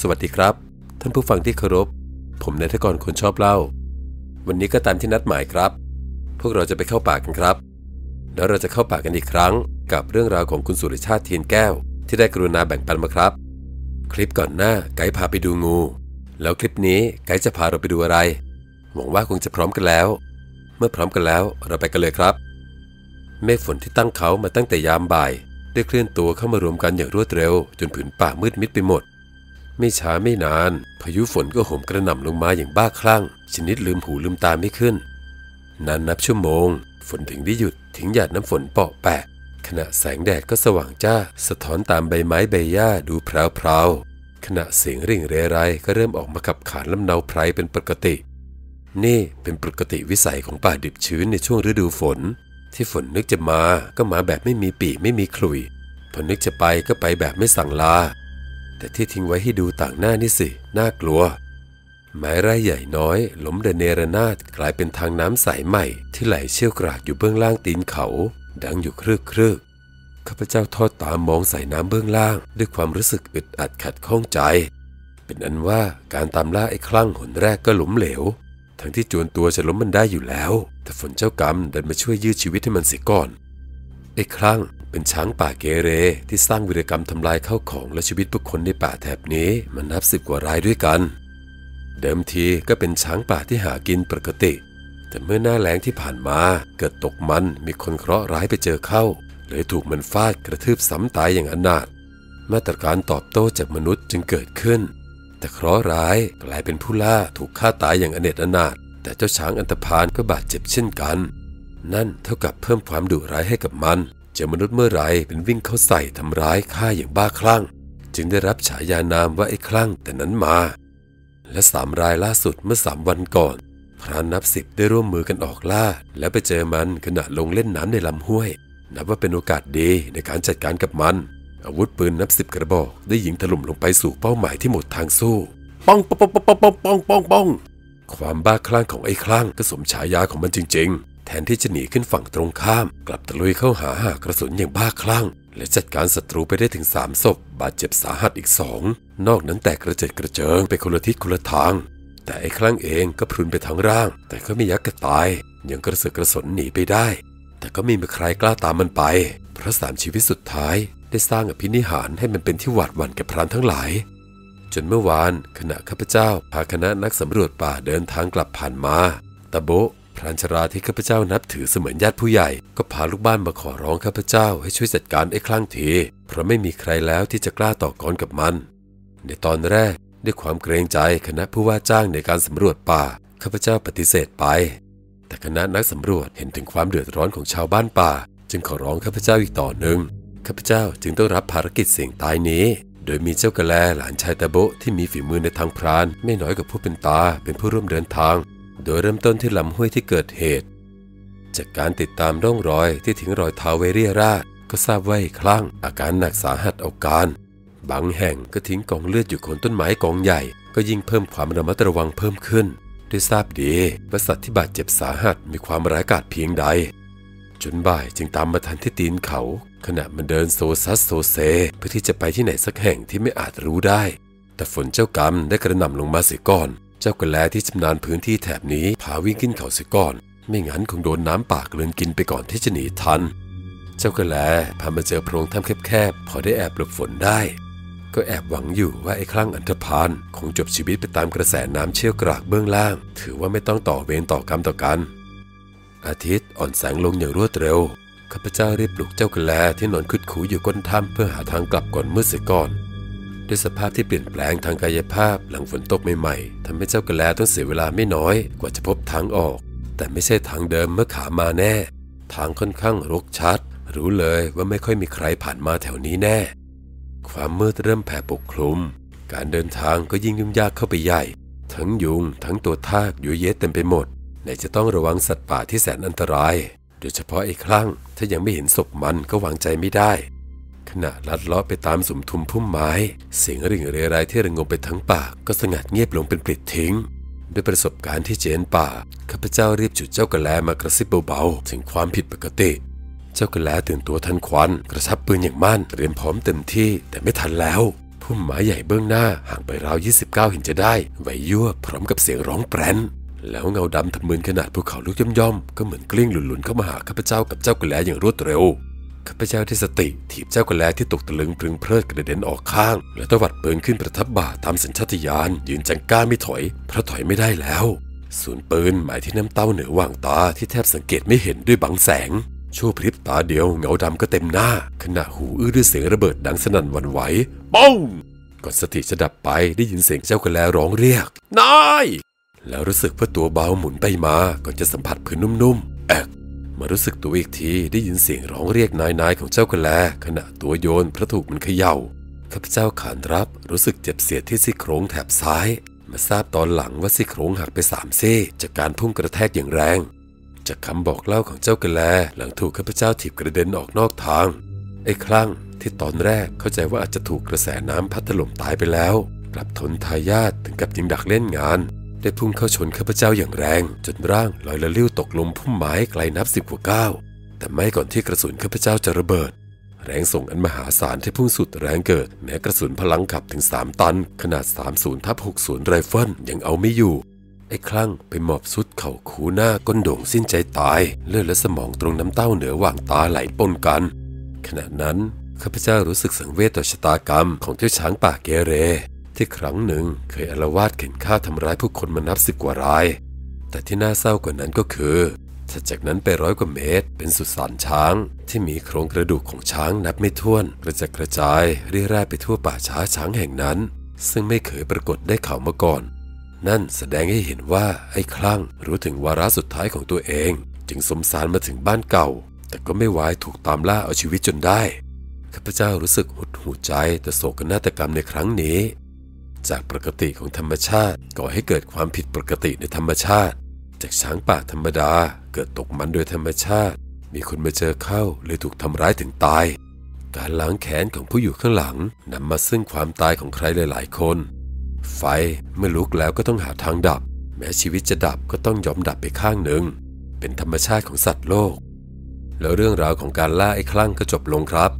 สวัสดีครับ ท่านผู้ฟังที่เคารพ ผมนายทกรคนชอบเล่า วันนี้ก็ตามที่นัดหมายครับ พวกเราจะไปเข้าป่ากันครับ แล้วเราจะเข้าป่ากันอีกครั้ง กับเรื่องราวของคุณสุริชาติเทียนแก้ว ที่ได้กรุณาแบ่งปันมาครับ คลิปก่อนหน้าไกด์พาไปดูงู แล้วคลิปนี้ไกด์จะพาเราไปดูอะไร หวังว่าคงจะพร้อมกันแล้ว เมื่อพร้อมกันแล้วเราไปกันเลยครับ เมฆฝนที่ตั้งเขามาตั้งแต่ยามบ่ายได้เคลื่อนตัวเข้ามารวมกันอย่างรวดเร็ว จนผืนป่ามืดมิดไปหมด ไม่ช้าไม่นาน พายุฝนก็โหมกระหน่ำลงมาอย่างบ้าคลั่ง ชนิดลืมหูลืมตาไม่ขึ้น นานนับชั่วโมง ฝนถึงได้หยุดทิ้งหยาดน้ำฝนเปาะแปะ ขณะแสงแดดก็สว่างจ้า สะท้อนตามใบไม้ใบหญ้าดูพราวๆขณะเสียงริ่งเรไรก็เริ่มออกมาขับขานลำเนาไพรเป็นปกติ นี่เป็นปกติวิสัยของป่าดิบชื้นในช่วงฤดูฝน ที่ฝนนึกจะมาก็มาแบบไม่มีปีไม่มีขลุยพอนึกจะไปก็ไปแบบไม่สั่งลา แต่ที่ทิ้งไว้ให้ดูต่างหน้านี่สิ น่ากลัว ไม้ไร่ใหญ่น้อยล้มเดเนรนาดกลายเป็นทางน้ำใสใหม่ ที่ไหลเชี่ยวกรากอยู่เบื้องล่างตีนเขา ดังอยู่ครึกครึกข้าพเจ้าทอดตามมองใส่น้ำเบื้องล่าง ด้วยความรู้สึกอึดอัดขัดข้องใจ เป็นอันว่าการตามล่าไอ้คลั่งหนแรกก็หลุมเหลว ทั้งที่จวนตัวจะล้มมันได้อยู่แล้ว แต่ฝนเจ้ากรรมเดินมาช่วยยืดชีวิตให้มันเสียก่อนไอ้คลั่ง เป็นช้างป่าเกเรที่สร้างวิรกรรมทำลายข้าวของและชีวิตผู้คนในป่าแถบนี้มันนับสิบกว่ารายด้วยกัน เดิมทีก็เป็นช้างป่าที่หากินปกติ แต่เมื่อหน้าแล้งที่ผ่านมาเกิดตกมันมีคนเคราะห์ร้ายไปเจอเข้าเลยถูกมันฟาดกระทืบซ้ำตายอย่างอนาถมาตรการตอบโต้จากมนุษย์จึงเกิดขึ้น แต่เคราะห์ร้ายกลายเป็นผู้ล่าถูกฆ่าตายอย่างอเนจอนาถแต่เจ้าช้างอันธพาลก็บาดเจ็บเช่นกัน นั่นเท่ากับเพิ่มความดุร้ายให้กับมัน จอมนุษย์เมื่อไรเป็นวิ่งเข้าใส่ทำร้ายฆ่าอย่างบ้าคลั่ง จึงได้รับฉายานามว่าไอ้คลั่งแต่นั้นมา และสามรายล่าสุดเมื่อสามวันก่อน พรานนับสิบได้ร่วมมือกันออกล่า และไปเจอมันขณะลงเล่นน้ำในลำห้วย นับว่าเป็นโอกาสดีในการจัดการกับมัน อาวุธปืนนับสิบกระบอกได้ยิงถล่มลงไปสู่เป้าหมายที่หมดทางสู้ป้องป้องป้องป้องป้องป้องป้องความบ้าคลั่งของไอ้คลั่งก็สมฉายาของมันจริงๆ แทนที่จะหนีขึ้นฝั่งตรงข้าม กลับตะลุยเข้าหาหากระสุนอย่างบ้าคลั่ง และจัดการศัตรูไปได้ถึงสามศพบาดเจ็บสาหัสอีกสองนอกนั้นแตกกระเจิดกระเจิงไปคนละทิศคนละทาง แต่ไอ้คลั่งเองก็พรุนไปทั้งร่าง แต่ก็ไม่ยักกระตายยังกระเสือกกระสนหนีไปได้ แต่ก็ไม่มีใครกล้าตามมันไป เพราะสามชีวิตสุดท้ายได้สร้างอภินิหารให้มันเป็นที่หวาดหวั่นแก่พรานทั้งหลาย จนเมื่อวานขณะข้าพเจ้าพาคณะนักสำรวจป่าเดินทางกลับผ่านมาตะโบ พรานชราที่ข้าพเจ้านับถือเสมือนญาติผู้ใหญ่ ก็พาลูกบ้านมาขอร้องข้าพเจ้าให้ช่วยจัดการไอ้คลั่งที เพราะไม่มีใครแล้วที่จะกล้าต่อกรกับมัน ในตอนแรกด้วยความเกรงใจคณะผู้ว่าจ้างในการสำรวจป่าข้าพเจ้าปฏิเสธไป แต่คณะนักสำรวจเห็นถึงความเดือดร้อนของชาวบ้านป่า จึงขอร้องข้าพเจ้าอีกต่อหนึ่งข้าพเจ้าจึงต้องรับภารกิจเสี่ยงตายนี้ โดยมีเจ้ากระแลหลานชายตะโบที่มีฝีมือในทางพราน ไม่น้อยกว่าผู้เป็นตาเป็นผู้ร่วมเดินทาง โดยเริ่มต้นที่ลำห้วยที่เกิดเหตุ จากการติดตามร่องรอยที่ทิ้งรอยเท้าไวเรียราดก็ทราบว่าครั้งอาการหนักสาหัสเอาการบางแห่งก็ทิ้งกองเลือดอยู่โคนต้นไม้กองใหญ่ ก็ยิ่งเพิ่มความระมัดระวังเพิ่มขึ้นด้วยทราบดีว่าสัตว์ที่บาดเจ็บสาหัสมีความร้ายกาจเพียงใด จนบ่ายจึงตามมาทันที่ตีนเขา ขณะมันเดินโซซัสโซเซเพื่อที่จะไปที่ไหนสักแห่งที่ไม่อาจรู้ได้ แต่ฝนเจ้ากรรมได้กระหน่ำลงมาเสียก่อน เจ้ากระแลที่ชำนาญพื้นที่แถบนี้พาวิ่งขึ้นเขาเสียก่อน ไม่งั้นคงโดนน้ำป่ากลืนกินไปก่อนที่จะหนีทัน เจ้ากระแลพามาเจอโพรงถ้ำแคบๆพอได้แอบหลบฝนได้ ก็แอบหวังอยู่ว่าไอ้คลั่งอันธพาลคงจบชีวิตไปตามกระแสน้ำเชี่ยวกรากเบื้องล่าง ถือว่าไม่ต้องต่อเวรต่อกรรมต่อกัน อาทิตย์อ่อนแสงลงอย่างรวดเร็วข้าพเจ้ารีบปลุกเจ้ากระแลที่นอนคุดคูอยู่ก้นถ้ำเพื่อหาทางกลับก่อนมืดเสียก่อน ด้วยสภาพที่เปลี่ยนแปลงทางกายภาพหลังฝนตกใหม่ๆทำให้เจ้ากระแลต้องเสียเวลาไม่น้อยกว่าจะพบทางออก แต่ไม่ใช่ทางเดิมเมื่อขามาแน่ ทางค่อนข้างรกชัด รู้เลยว่าไม่ค่อยมีใครผ่านมาแถวนี้แน่ ความมืดเริ่มแผ่ปกคลุม การเดินทางก็ยิ่งยุ่งยากเข้าไปใหญ่ ทั้งยุง ทั้งตัวทากอยู่เย็ดเต็มไปหมดไหนจะต้องระวังสัตว์ป่าที่แสนอันตราย โดยเฉพาะไอ้คลั่งถ้ายังไม่เห็นศพมันก็วางใจไม่ได้ ขณะลัดเลาะไปตามสุมทุมพุ่มไม้ เสียงริ่งเรไรที่ระงมไปทั้งป่าก็สงัดเงียบลงเป็นปลิดทิ้ง ด้วยประสบการณ์ที่เจนป่าข้าพเจ้ารีบจุดเจ้ากระแลมากระซิบเบาๆถึงความผิดปกติ เจ้ากระแลตื่นตัวทันควัน กระชับปืนอย่างมั่นเตรียมพร้อมเต็มที่แต่ไม่ทันแล้วพุ่มไม้ใหญ่เบื้องหน้าห่างไปราว 29 เห็นจะได้ไหวยั่วพร้อมกับเสียงร้องแปรนแล้วเงาดำทำมืนขนาดภูเขาลูกย่อมๆก็เหมือนกลิ้งหลุนๆเข้ามาหาข้าพเจ้ากับเจ้ากระแลอย่างรวดเร็ว ข้าพเจ้าที่สติถีบเจ้ากระแลที่ตกตะลึงพึงเพลิดกระเด็นออกข้าง แล้วตวัดปืนขึ้นประทับบ่าตามสัญชาตญาณยืนจังก้าไม่ถอย เพราะถอยไม่ได้แล้วศูนย์ปืนหมายที่น้ำเต้าเหนือว่างตาที่แทบสังเกตไม่เห็นด้วยบังแสงชั่วพริบตาเดียวเงาดำก็เต็มหน้า ขณะหูอื้อด้วยเสียงระเบิดดังสนั่นหวันไหวป้องก่อนสติจะดับไปได้ยินเสียงเจ้ากระแลร้องเรียกนายแล้วรู้สึกว่าตัวเบาหมุนไปมาก่อนจะสัมผัสพื้นนุ่มๆแอก มารู้สึกตัวอีกทีได้ยินเสียงร้องเรียกนายนายของเจ้ากระแล ขณะตัวโยนพระถูกมันเขย่าข้าพเจ้าขานรับรู้สึกเจ็บเสียดที่ซี่โครงแถบซ้าย มาทราบตอนหลังว่าซี่โครงหักไปสามซี่จากการพุ่งกระแทกอย่างแรง จากคำบอกเล่าของเจ้ากระแล หลังถูกข้าพเจ้าถีบกระเด็นออกนอกทาง ไอ้คลั่งที่ตอนแรกเข้าใจว่าอาจจะถูกกระแสน้ำพัดถล่มตายไปแล้ว กลับทนทายาทถึงกับยิงดักเล่นงาน ได้พุ่งเข้าชนข้าพเจ้าอย่างแรง จนร่างลอยละลิ้วตกลงพุ่มไม้ไกลนับสิบกว่าก้าวแต่ไม่ก่อนที่กระสุนข้าพเจ้าจะระเบิด แรงส่งอันมหาศาลที่พุ่งสุดแรงเกิด แม้กระสุนพลังขับถึง 3 ตัน ขนาด 30ทับ60 ไรเฟิลยังเอาไม่อยู่ ไอ้คลั่งไปหมอบสุดเข่าคูหน้าก้นโด่งสิ้นใจตาย เลือดและสมองตรงน้ำเต้าเหนือว่างตาไหลปนกัน ขณะนั้นข้าพเจ้ารู้สึกสังเวชต่อชะตากรรมของเจ้าช้างป่าเกเร ที่ครั้งหนึ่งเคยอารวาสเข็นฆ่าทำร้ายผู้คนมานับสิบกว่าราย แต่ที่น่าเศร้ากว่านั้นก็คือถัดจากนั้นไปร้อยกว่าเมตร เป็นสุสานช้าง ที่มีโครงกระดูกของช้างนับไม่ถ้วนกระจัดกระจายเรี่ยราไปทั่วป่าช้าช้างแห่งนั้น ซึ่งไม่เคยปรากฏได้ข่าวมาก่อน นั่นแสดงให้เห็นว่าไอ้คลั่งรู้ถึงวาระสุดท้ายของตัวเอง จึงสมสารมาถึงบ้านเก่า แต่ก็ไม่วายถูกตามล่าเอาชีวิตจนได้ข้าพเจ้ารู้สึกหดหูใจต่อโศกนาฏกรรมในครั้งนี้ จากปกติของธรรมชาติ ก่อให้เกิดความผิดปกติในธรรมชาติ จากช้างป่าธรรมดาเกิดตกมันโดยธรรมชาติ มีคนมาเจอเข้าเลยถูกทำร้ายถึงตาย การล้างแค้นของผู้อยู่ข้างหลังนำมาซึ่งความตายของใครหลาย ๆ คน ไฟเมื่อลุกแล้วก็ต้องหาทางดับ แม้ชีวิตจะดับก็ต้องยอมดับไปข้างหนึ่ง เป็นธรรมชาติของสัตว์โลก แล้วเรื่องราวของการล่าไอ้คลั่งก็จบลงครับ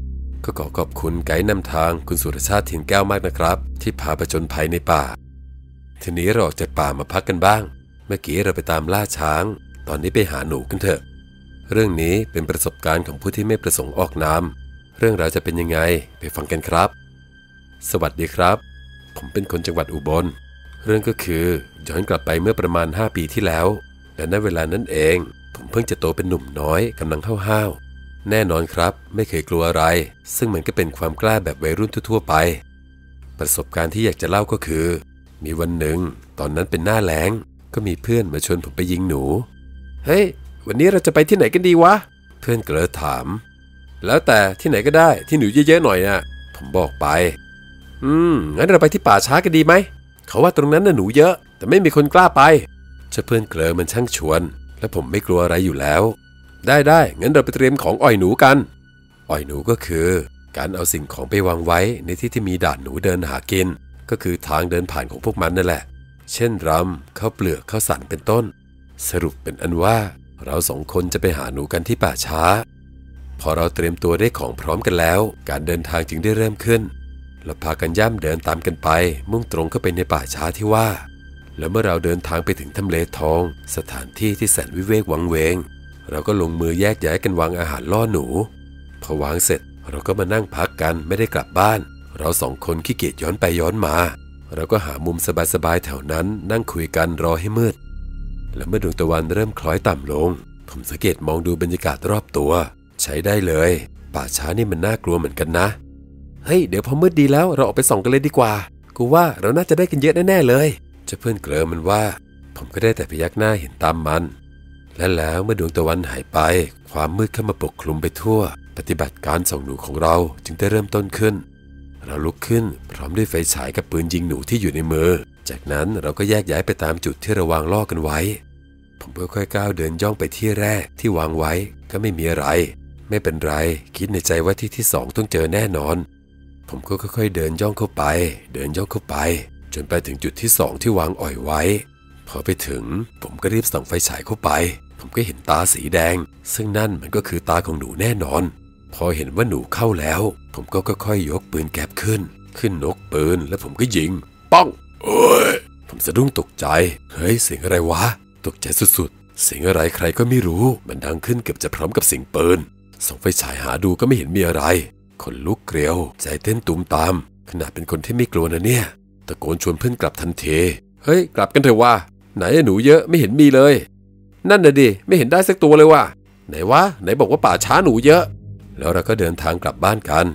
ก็ขอขอบคุณไกด์นำทางคุณสุรชาติถิ่นแก้วมากนะครับ ที่พาประจนภัยในป่า ทีนี้เราออกจากป่ามาพักกันบ้าง เมื่อกี้เราไปตามล่าช้าง ตอนนี้ไปหาหนูกันเถอะ เรื่องนี้เป็นประสบการณ์ของผู้ที่ไม่ประสงค์ออกนามเรื่องราวจะเป็นยังไงไปฟังกันครับ สวัสดีครับ ผมเป็นคนจังหวัดอุบล เรื่องก็คือย้อนกลับไปเมื่อประมาณ 5 ปีที่แล้วและณเวลานั้นเอง ผมเพิ่งจะโตเป็นหนุ่มน้อยกำลังห้าว แน่นอนครับ ไม่เคยกลัวอะไร ซึ่งมันก็เป็นความกล้าแบบวัยรุ่นทั่วๆไป ประสบการณ์ที่อยากจะเล่าก็คือ มีวันหนึ่ง ตอนนั้นเป็นหน้าแล้ง ก็มีเพื่อนมาชวนผมไปยิงหนู เฮ้ย วันนี้เราจะไปที่ไหนกันดีวะ เพื่อนเกลอถาม แล้วแต่ที่ไหนก็ได้ที่หนูเยอะๆหน่อยอะ ผมบอกไป อืมงั้นเราไปที่ป่าช้ากันดีไหมเขาว่าตรงนั้นน่ะหนูเยอะ แต่ไม่มีคนกล้าไปเจ้าเพื่อนเกลอมันช่างชวน และผมไม่กลัวอะไรอยู่แล้ว ได้ได้งั้นเราไปเตรียมของอ่อยหนูกัน อ่อยหนูก็คือการเอาสิ่งของไปวางไว้ในที่ที่มีด่านหนูเดินหากิน ก็คือทางเดินผ่านของพวกมันนั่นแหละ เช่นรำข้าวเปลือกข้าวสันเป็นต้น สรุปเป็นอันว่า เราสองคนจะไปหาหนูกันที่ป่าช้า พอเราเตรียมตัวได้ของพร้อมกันแล้ว การเดินทางจึงได้เริ่มขึ้นเราพากันย่ำเดินตามกันไป มุ่งตรงเข้าไปในป่าช้าที่ว่า แล้วเมื่อเราเดินทางไปถึงทำเลทอง สถานที่ที่แสนวิเวกวังเวง เราก็ลงมือแยกย้ายกันวางอาหารล่อหนู พอวางเสร็จเราก็มานั่งพักกันไม่ได้กลับบ้าน เราสองคนขี้เกียจย้อนไปย้อนมา เราก็หามุมสบายๆแถวนั้นนั่งคุยกันรอให้มืด และเมื่อดวงตะวันเริ่มคล้อยต่ำลง ผมสังเกตมองดูบรรยากาศรอบตัว ใช้ได้เลย ป่าช้านี่มันน่ากลัวเหมือนกันนะ เฮ้ยเดี๋ยวพอมืดดีแล้วเราออกไปส่องกันเลยดีกว่า กูว่าเราน่าจะได้กันเยอะแน่ๆเลยจ้าเพื่อนเกลอมันว่า ผมก็ได้แต่พยักหน้าเห็นตามมัน และแล้วเมื่อดวงตะวันหายไป ความมืดเข้ามาปกคลุมไปทั่ว ปฏิบัติการส่องหนูของเราจึงได้เริ่มต้นขึ้น เราลุกขึ้นพร้อมด้วยไฟฉายกับปืนยิงหนูที่อยู่ในมือ จากนั้นเราก็แยกย้ายไปตามจุดที่เราวางล่อกันไว้ ผมค่อยๆก้าวเดินย่องไปที่แรกที่วางไว้ก็ไม่มีอะไร ไม่เป็นไร คิดในใจว่าที่ที่สองต้องเจอแน่นอน ผมก็ค่อยๆ เดินย่องเข้าไป เดินย่องเข้าไป จนไปถึงจุดที่สองที่วางอ่อยไว้ พอไปถึง ผมก็รีบส่องไฟฉายเข้าไป ผมก็เห็นตาสีแดง ซึ่งนั่นมันก็คือตาของหนูแน่นอน พอเห็นว่าหนูเข้าแล้ว ผมก็ค่อยๆยกปืนแก๊ปขึ้น ขึ้นนกปืนแล้วผมก็ยิงป้องเอ้ยผมสะดุ้งตกใจ เฮ้ยเสียงอะไรวะ ตกใจสุดๆ เสียงอะไรใครก็ไม่รู้ มันดังขึ้นเกือบจะพร้อมกับเสียงปืนส่องไฟฉายหาดูก็ไม่เห็นมีอะไรคนลุกเกลียว ใจเต้นตุมตาม ขนาดเป็นคนที่ไม่กลัวนะเนี่ย ตะโกนชวนเพื่อนกลับทันที เฮ้ย กลับกันเถอะว่า ไหนหนูเยอะไม่เห็นมีเลย นั่นน่ะดิไม่เห็นได้สักตัวเลยว่ะไหนวะไหนบอกว่าป่าช้าหนูเยอะ แล้วเราก็เดินทางกลับบ้านกัน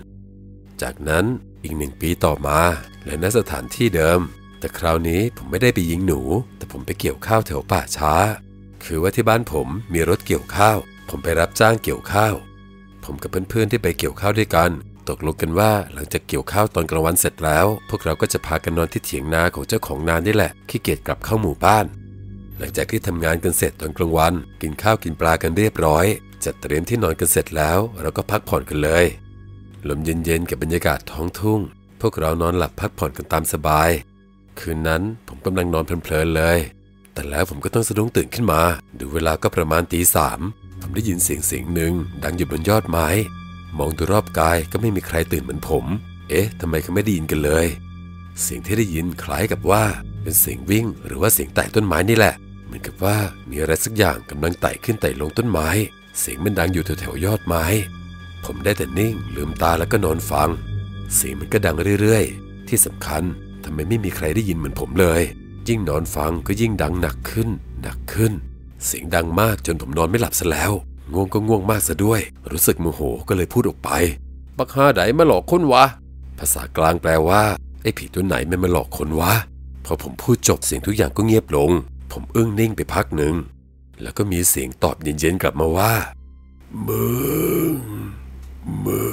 จากนั้นอีกหนึ่งปีต่อมาและณสถานที่เดิม แต่คราวนี้ผมไม่ได้ไปยิงหนู แต่ผมไปเกี่ยวข้าวแถวป่าช้า คือว่าที่บ้านผมมีรถเกี่ยวข้าว ผมไปรับจ้างเกี่ยวข้าว ผมกับเพื่อนๆที่ไปเกี่ยวข้าวด้วยกัน ตกลงกันว่าหลังจากเกี่ยวข้าวตอนกลางวันเสร็จแล้ว พวกเราก็จะพากันนอนที่เถียงนาของเจ้าของนานี่แหละขี้เกียจกลับเข้าหมู่บ้าน หลังจากที่ทำงานกันเสร็จตอนกลางวัน กินข้าวกินปลากันเรียบร้อย จัดเตรียมที่นอนกันเสร็จแล้ว เราก็พักผ่อนกันเลยลมเย็นๆกับบรรยากาศท้องทุ่ง พวกเรานอนหลับพักผ่อนกันตามสบาย คืนนั้นผมกำลังนอนเพลินๆเลย แต่แล้วผมก็ต้องสะดุ้งตื่นขึ้นมา ดูเวลาก็ประมาณตีสามผมได้ยินเสียงเสียงหนึ่งดังอยู่บนยอดไม้ มองดูรอบกายก็ไม่มีใครตื่นเหมือนผม เอ๊ะทำไมเขาไม่ได้ยินกันเลย เสียงที่ได้ยินคล้ายกับว่าเป็นเสียงวิ่งหรือว่าเสียงไต่ต้นไม้นี่แหละ เหมือนกับว่ามีอะไรสักอย่างกำลังไต่ขึ้นไต่ลงต้นไม้ เสียงมันดังอยู่แถวๆยอดไม้ ผมได้แต่นิ่ง ลืมตาแล้วก็นอนฟัง เสียงมันก็ดังเรื่อยๆ ที่สำคัญทำไมไม่มีใครได้ยินเหมือนผมเลย ยิ่งนอนฟังก็ยิ่งดังหนักขึ้น หนักขึ้น เสียงดังมากจนผมนอนไม่หลับซะแล้ว ง่วงก็ง่วงมากซะด้วย รู้สึกโมโหก็เลยพูดออกไป บักฮาไดมาหลอกคนวะ ภาษากลางแปลว่า ไอ้ผีตัวไหนไม่มาหลอกคนวะ พอผมพูดจบเสียงทุกอย่างก็เงียบลง ผมอึ้งนิ่งไปพักหนึ่ง แล้วก็มีเสียงตอบเย็นๆกลับมาว่า มึง มึ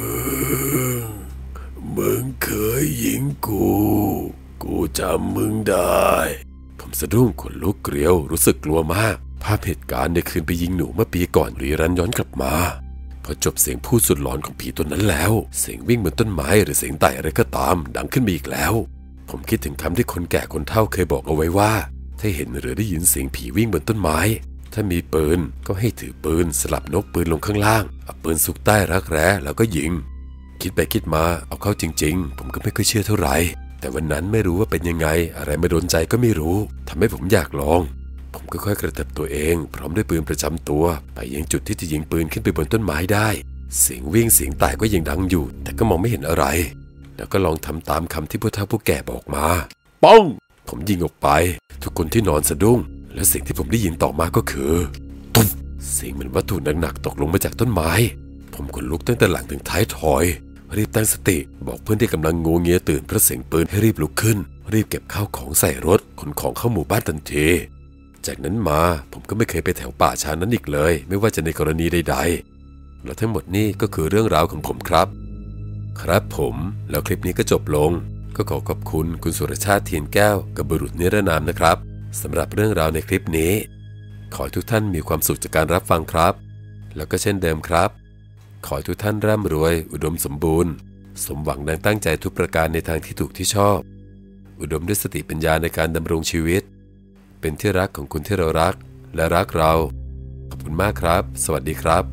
ง มึงเคยยิงกู กูจำมึงได้ ผมสะดุ้งขนลุกเกลียวรู้สึกกลัวมาก ภาพเหตุการณ์ในคืนไปยิงหนูเมื่อปีก่อนรีรันย้อนกลับมาพอจบเสียงพูดสุดหลอนของผีตัวนั้นแล้ว เสียงวิ่งบนต้นไม้หรือเสียงไต่อะไรก็ตาม ดังขึ้นมาอีกแล้ว ผมคิดถึงคำที่คนแก่คนเฒ่าเคยบอกเอาไว้ว่า ถ้าเห็นหรือได้ยินเสียงผีวิ่งบนต้นไม้ ถ้ามีปืนก็ให้ถือปืนสลับนกปืนลงข้างล่างเอาปืนซุกใต้รักแร้แล้วก็ยิง คิดไปคิดมาเอาเข้าจริง ๆ ผมก็ไม่ค่อยเชื่อเท่าไหร่แต่วันนั้นไม่รู้ว่าเป็นยังไง อะไรมาโดนใจก็ไม่รู้ทำให้ผมอยากลอง ผมก็ค่อยกระเถิบตัวเอง พร้อมด้วยปืนประจำตัว ไปยังจุดที่จะยิงปืนขึ้นไปบนต้นไม้ได้ เสียงวิ่งเสียงตายก็ยังดังอยู่ แต่ก็มองไม่เห็นอะไร แล้วก็ลองทำตามคำที่ผู้เฒ่าผู้แก่บอกมาป้องผมยิงออกไป ทุกคนที่นอนสะดุ้ง และเสียงที่ผมได้ยินต่อมาก็คือตุ๊บเสียงเหมือนวัตถุหนักๆตกลงมาจากต้นไม้ ผมขนลุกตั้งแต่หลังถึงท้ายถอย รีบตั้งสติบอกเพื่อนที่กำลังงูเงียตื่นเพราะเสียงปืนให้รีบลุกขึ้น รีบเก็บข้าวของใส่รถขนของเข้าหมู่บ้านทันที จากนั้นมาผมก็ไม่เคยไปแถวป่าช้านั้นอีกเลย ไม่ว่าจะในกรณีใด ๆ และทั้งหมดนี้ก็คือเรื่องราวของผมครับ ครับผมแล้วคลิปนี้ก็จบลง ก็ขอขอบคุณคุณสุรชาติเทียนแก้วกับบุรุษนิรนามนะครับสำหรับเรื่องราวในคลิปนี้ ขอให้ทุกท่านมีความสุขจากการรับฟังครับ แล้วก็เช่นเดิมครับ ขอให้ทุกท่านร่ำรวย อุดมสมบูรณ์ สมหวังดังตั้งใจทุกประการในทางที่ถูกที่ชอบ อุดมด้วยสติปัญญาในการดำรงชีวิต เป็นที่รักของคุณที่เรารัก และรักเรา ขอบคุณมากครับ สวัสดีครับ